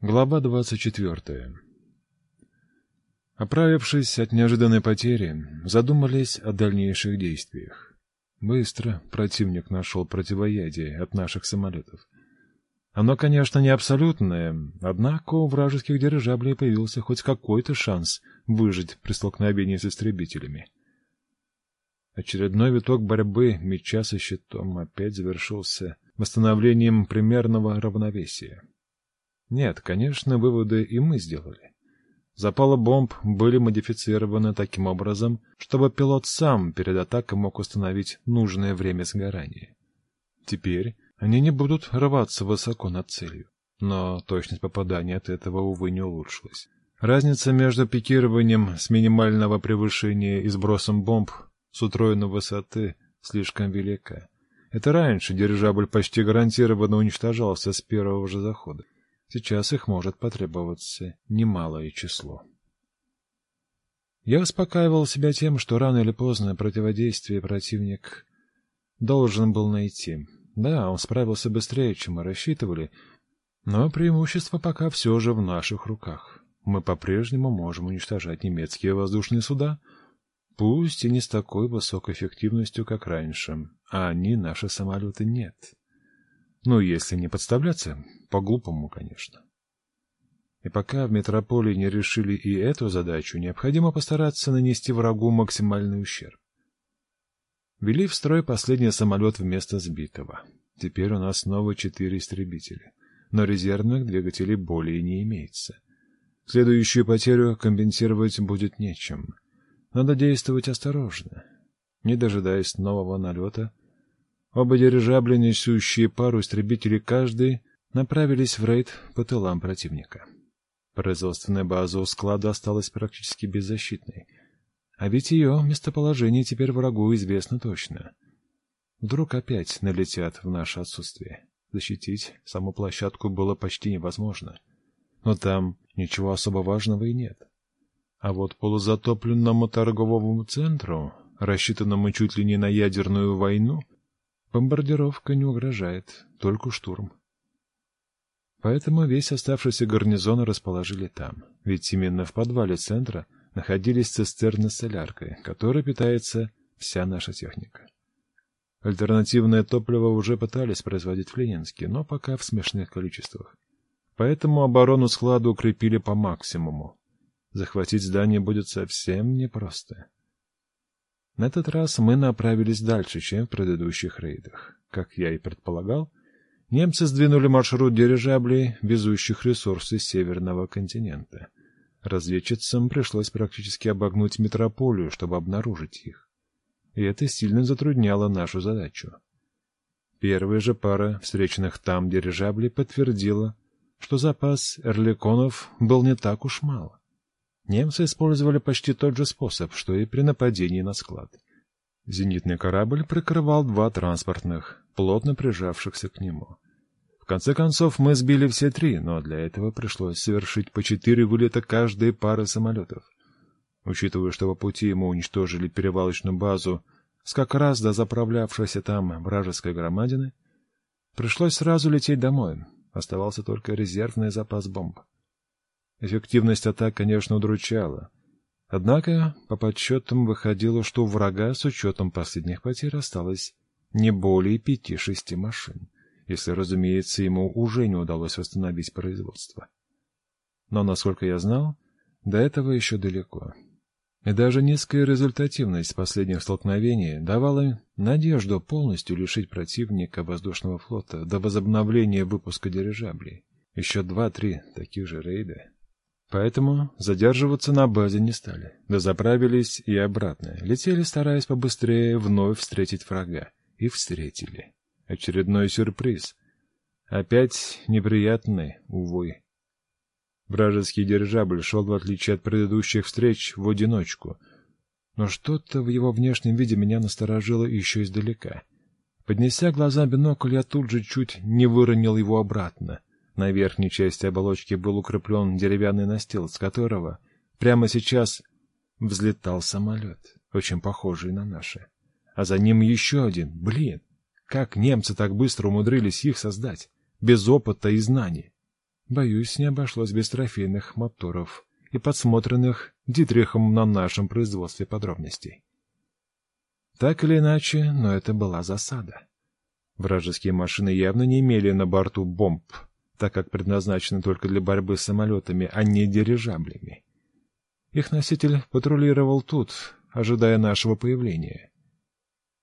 Глава двадцать четвертая Оправившись от неожиданной потери, задумались о дальнейших действиях. Быстро противник нашел противоядие от наших самолетов. Оно, конечно, не абсолютное, однако у вражеских дирижаблей появился хоть какой-то шанс выжить при столкновении с истребителями. Очередной виток борьбы меча со щитом опять завершился восстановлением примерного равновесия. Нет, конечно, выводы и мы сделали. Запалы бомб были модифицированы таким образом, чтобы пилот сам перед атакой мог установить нужное время сгорания. Теперь они не будут рваться высоко над целью, но точность попадания от этого, увы, не улучшилась. Разница между пикированием с минимального превышения и сбросом бомб с утроенной высоты слишком велика. Это раньше дирижабль почти гарантированно уничтожался с первого же захода. Сейчас их может потребоваться немалое число. Я успокаивал себя тем, что рано или поздно противодействие противник должен был найти. Да, он справился быстрее, чем мы рассчитывали, но преимущество пока все же в наших руках. Мы по-прежнему можем уничтожать немецкие воздушные суда, пусть и не с такой высокой эффективностью, как раньше, а они, наши самолеты, нет. Ну, если не подставляться, по-глупому, конечно. И пока в метрополии не решили и эту задачу, необходимо постараться нанести врагу максимальный ущерб. Вели в строй последний самолет вместо сбитого. Теперь у нас снова четыре истребителя, но резервных двигателей более не имеется. Следующую потерю компенсировать будет нечем. Надо действовать осторожно. Не дожидаясь нового налета, оба дирижабля, несущие пару истребителей каждый, направились в рейд по тылам противника. Производственная база у склада осталась практически беззащитной. А ведь ее местоположение теперь врагу известно точно. Вдруг опять налетят в наше отсутствие. Защитить саму площадку было почти невозможно. Но там ничего особо важного и нет. А вот полузатопленному торговому центру, рассчитанному чуть ли не на ядерную войну, бомбардировка не угрожает, только штурм. Поэтому весь оставшийся гарнизон расположили там, ведь именно в подвале центра находились цистерны с соляркой, которой питается вся наша техника. Альтернативное топливо уже пытались производить в Ленинске, но пока в смешных количествах. Поэтому оборону склада укрепили по максимуму. Захватить здание будет совсем непросто. На этот раз мы направились дальше, чем в предыдущих рейдах. Как я и предполагал, Немцы сдвинули маршрут дирижаблей, везущих ресурсы северного континента. Разведчицам пришлось практически обогнуть метрополию, чтобы обнаружить их. И это сильно затрудняло нашу задачу. Первая же пара встреченных там дирижаблей подтвердила, что запас эрликонов был не так уж мало. Немцы использовали почти тот же способ, что и при нападении на склад. Зенитный корабль прикрывал два транспортных, плотно прижавшихся к нему. В конце концов, мы сбили все три, но для этого пришлось совершить по четыре вылета каждой пары самолетов. Учитывая, что по пути мы уничтожили перевалочную базу с как раз до заправлявшейся там вражеской громадины, пришлось сразу лететь домой. Оставался только резервный запас бомб. Эффективность атак, конечно, удручала. Однако, по подсчетам, выходило, что у врага с учетом последних потерь осталось не более пяти-шести машин, если, разумеется, ему уже не удалось восстановить производство. Но, насколько я знал, до этого еще далеко. И даже низкая результативность последних столкновений давала надежду полностью лишить противника воздушного флота до возобновления выпуска дирижаблей. Еще два-три таких же рейда. Поэтому задерживаться на базе не стали. Дозаправились и обратно. Летели, стараясь побыстрее вновь встретить врага и встретили. Очередной сюрприз. Опять неприятный, увы. Вражеский дирижабль шел, в отличие от предыдущих встреч, в одиночку. Но что-то в его внешнем виде меня насторожило еще издалека. Поднеся глаза бинокль, я тут же чуть не выронил его обратно. На верхней части оболочки был укреплен деревянный настил, с которого прямо сейчас взлетал самолет, очень похожий на наши а за ним еще один. Блин, как немцы так быстро умудрились их создать, без опыта и знаний? Боюсь, не обошлось без трофейных моторов и подсмотренных Дитрихом на нашем производстве подробностей. Так или иначе, но это была засада. Вражеские машины явно не имели на борту бомб, так как предназначены только для борьбы с самолетами, а не дирижаблями. Их носитель патрулировал тут, ожидая нашего появления.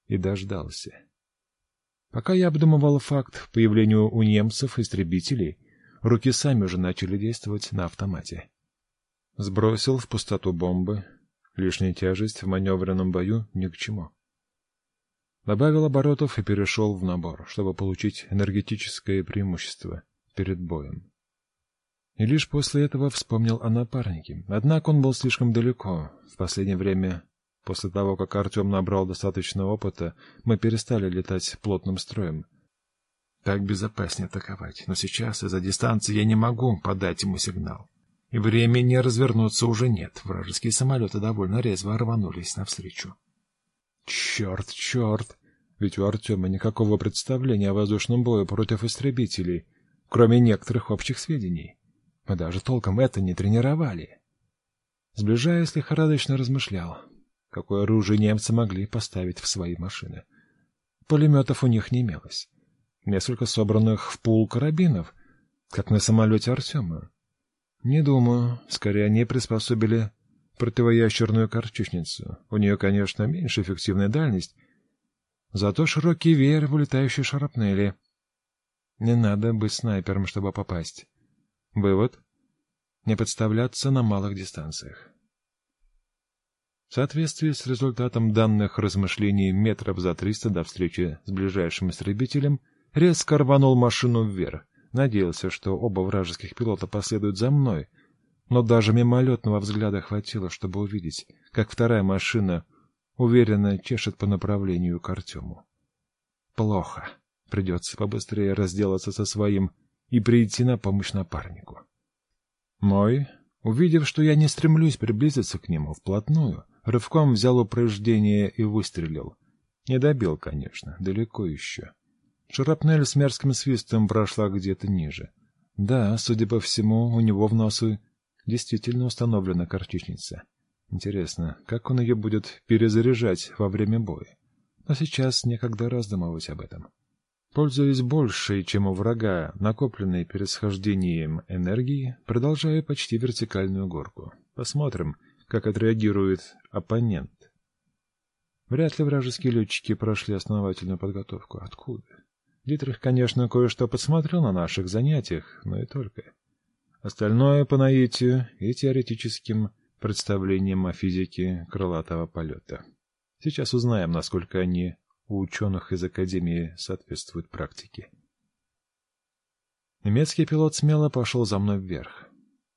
И дождался. Пока я обдумывал факт появления у немцев истребителей, руки сами уже начали действовать на автомате. Сбросил в пустоту бомбы. Лишняя тяжесть в маневренном бою ни к чему. Добавил оборотов и перешел в набор, чтобы получить энергетическое преимущество перед боем. И лишь после этого вспомнил о напарнике. Однако он был слишком далеко. В последнее время, после того, как Артем набрал достаточно опыта, мы перестали летать плотным строем. Так безопаснее атаковать, но сейчас из-за дистанции я не могу подать ему сигнал. И времени развернуться уже нет. Вражеские самолеты довольно резво рванулись навстречу. Черт, черт! Ведь у Артема никакого представления о воздушном бою против истребителей, кроме некоторых общих сведений. Мы даже толком это не тренировали. Сближаясь, лихорадочно размышлял, какое оружие немцы могли поставить в свои машины. Пулеметов у них не имелось. Несколько собранных в пул карабинов, как на самолете Артема. Не думаю, скорее они приспособили противоящерную картечницу. У нее, конечно, меньше эффективная дальность, зато широкий веер вылетающей шарапнели. Не надо быть снайпером, чтобы попасть. Вывод — не подставляться на малых дистанциях. В соответствии с результатом данных размышлений метров за триста до встречи с ближайшим истребителем, резко рванул машину вверх. Надеялся, что оба вражеских пилота последуют за мной, но даже мимолетного взгляда хватило, чтобы увидеть, как вторая машина уверенно чешет по направлению к Артему. Плохо. Придется побыстрее разделаться со своим и прийти на помощь напарнику. Мой, увидев, что я не стремлюсь приблизиться к нему вплотную, рывком взял упреждение и выстрелил. Не добил, конечно, далеко еще. Шарапнель с мерзким свистом прошла где-то ниже. Да, судя по всему, у него в носу действительно установлена картечница. Интересно, как он ее будет перезаряжать во время боя? Но сейчас некогда раздумывать об этом. Пользуясь большей, чем у врага, накопленной перед схождением энергии, продолжаю почти вертикальную горку. Посмотрим, как отреагирует оппонент. Вряд ли вражеские летчики прошли основательную подготовку. Откуда? Дитрих, конечно, кое-что подсмотрел на наших занятиях, но и только. Остальное по наитию и теоретическим представлениям о физике крылатого полета. Сейчас узнаем, насколько они у ученых из Академии соответствует практике. Немецкий пилот смело пошел за мной вверх.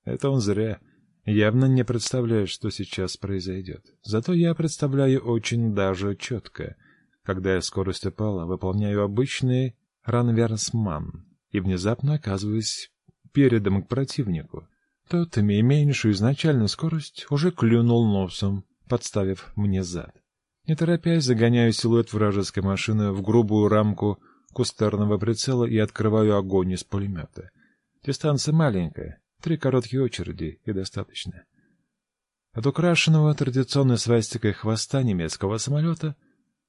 Это он зря. Явно не представляет, что сейчас произойдет. Зато я представляю очень даже четко. Когда я скорость упала, выполняю обычный ранверсман и внезапно оказываюсь передом к противнику. Тот, имея меньшую изначальную скорость, уже клюнул носом, подставив мне зад. Не торопясь, загоняю силуэт вражеской машины в грубую рамку кустарного прицела и открываю огонь из пулемета. Дистанция маленькая, три короткие очереди и достаточно. От украшенного традиционной свастикой хвоста немецкого самолета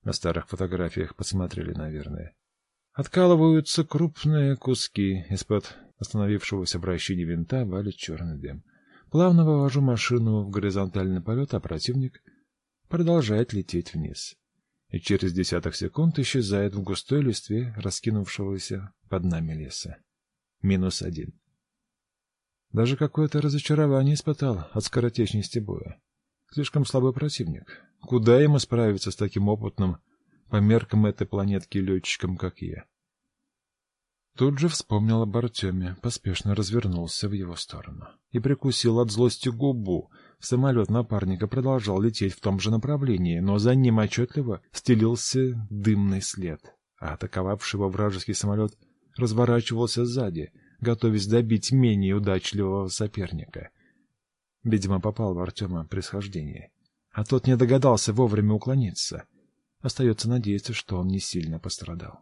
на старых фотографиях посмотрели, наверное. Откалываются крупные куски из-под остановившегося вращения винта валит черный дым. Плавно вывожу машину в горизонтальный полет, а противник продолжает лететь вниз. И через десяток секунд исчезает в густой листве раскинувшегося под нами леса. Минус один. Даже какое-то разочарование испытал от скоротечности боя. Слишком слабый противник. Куда ему справиться с таким опытным, по меркам этой планетки летчиком, как я? Тут же вспомнил об Артеме, поспешно развернулся в его сторону и прикусил от злости губу. Самолет напарника продолжал лететь в том же направлении, но за ним отчетливо стелился дымный след, а атаковавший вражеский самолет разворачивался сзади, готовясь добить менее удачливого соперника. Видимо, попал в Артема при схождении, а тот не догадался вовремя уклониться. Остается надеяться, что он не сильно пострадал.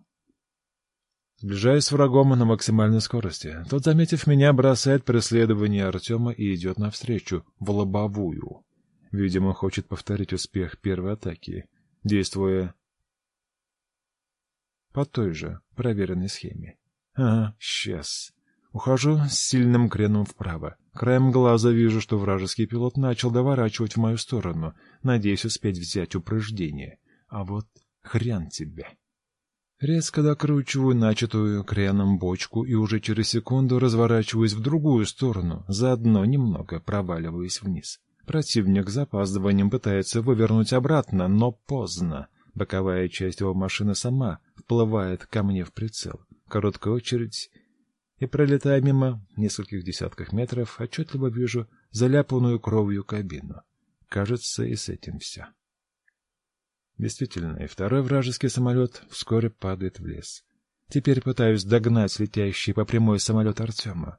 Сближаюсь с врагом на максимальной скорости. Тот, заметив меня, бросает преследование Артема и идет навстречу, в лобовую. Видимо, хочет повторить успех первой атаки, действуя по той же проверенной схеме. Ага, сейчас. Ухожу с сильным креном вправо. Краем глаза вижу, что вражеский пилот начал доворачивать в мою сторону, надеясь успеть взять упреждение. А вот хрен тебе. Резко докручиваю начатую креном бочку и уже через секунду разворачиваюсь в другую сторону, заодно немного проваливаюсь вниз. Противник с запаздыванием пытается вывернуть обратно, но поздно. Боковая часть его машины сама вплывает ко мне в прицел. Короткая очередь, и, пролетая мимо нескольких десятков метров, отчетливо вижу заляпанную кровью кабину. Кажется, и с этим все. Действительно, и второй вражеский самолет вскоре падает в лес. Теперь пытаюсь догнать летящий по прямой самолет Артема.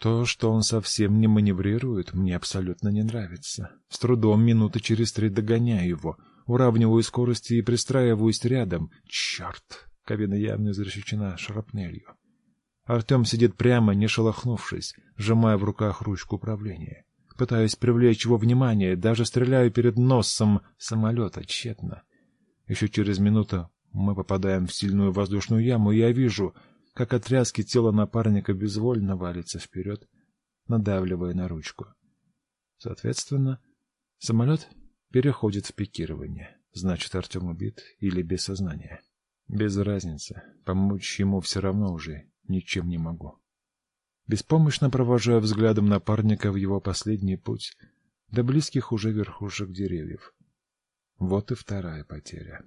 То, что он совсем не маневрирует, мне абсолютно не нравится. С трудом минуты через три догоняю его, уравниваю скорости и пристраиваюсь рядом. Черт! Кабина явно изрешечена шрапнелью. Артем сидит прямо, не шелохнувшись, сжимая в руках ручку управления. Пытаюсь привлечь его внимание, даже стреляю перед носом самолета тщетно. Еще через минуту мы попадаем в сильную воздушную яму, и я вижу, как от тело напарника безвольно валится вперед, надавливая на ручку. Соответственно, самолет переходит в пикирование. Значит, Артем убит или без сознания. Без разницы. Помочь ему все равно уже ничем не могу. Беспомощно провожаю взглядом напарника в его последний путь до близких уже верхушек деревьев. Вот и вторая потеря.